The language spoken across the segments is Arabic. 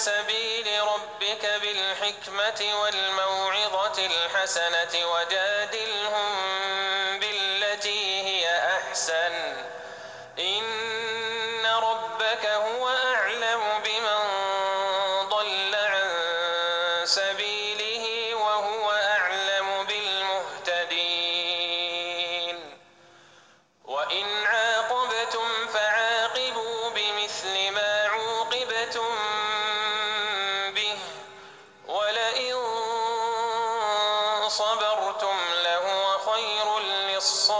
سبيل ربك بالحكمة والموعظة الحسنة وجادلهم بالتي هي أحسن. إن ربك هو أعلم بمن ضل عن سبيل صبرتم لهو خير للصابرين.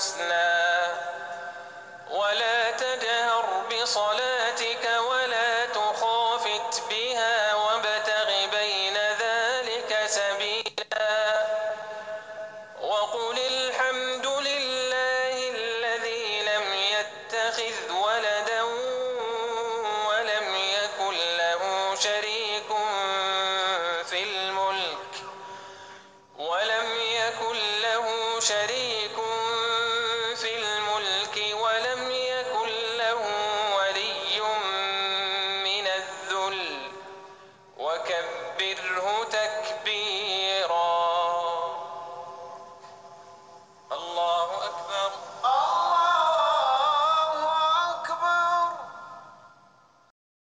الحسنى ولا تجهر بصلاتك